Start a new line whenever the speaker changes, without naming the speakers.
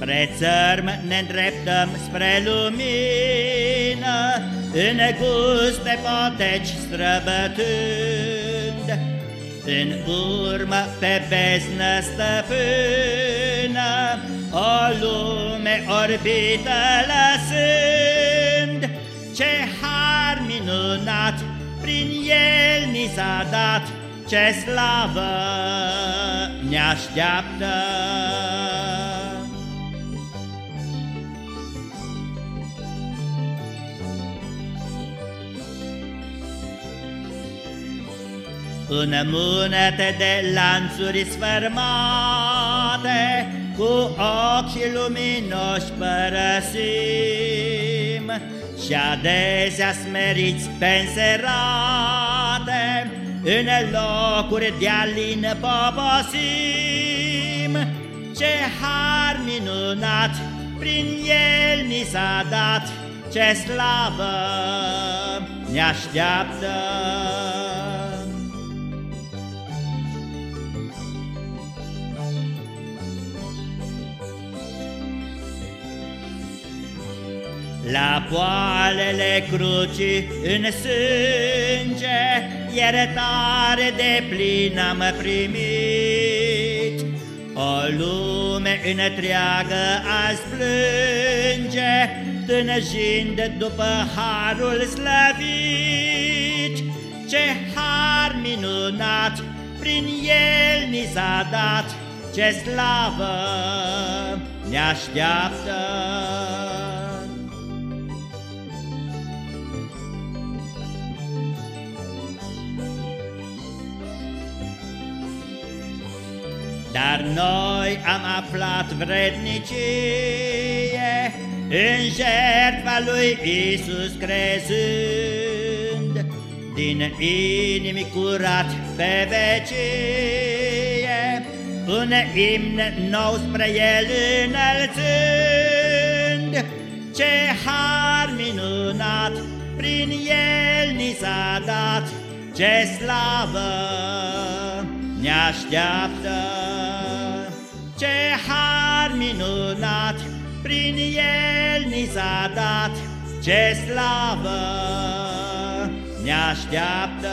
Spre țărm ne îndreptăm spre lumină, În guste poteci străbătând, În urmă pe beznă stăpână, O lume orbită lăsând. Ce har minunat prin el ni s-a dat, Ce slavă ne așteaptă! În mânete de lanțuri sfărmate, Cu ochii luminoși părăsim, Și adesea smeriți penserate, În locuri de-alin poposim. Ce har minunat prin el ni s-a dat, Ce slavă ne așteaptă! La poalele crucii în sânge, Iertare de plin am primit. O lume întreagă azi plânge, Tânăjind după harul slăvit. Ce har minunat prin el ni s-a dat, Ce slavă ne așteaptă! Dar noi am aflat vrednicie În jertfa lui Isus crezând. Din inimi curat pe vecie Un imn nou spre El înălțând Ce har minunat prin El ni s-a dat Ce slavă ne așteaptă Ce har minunat prin el ni s-a dat. Ce slavă! Ne așteaptă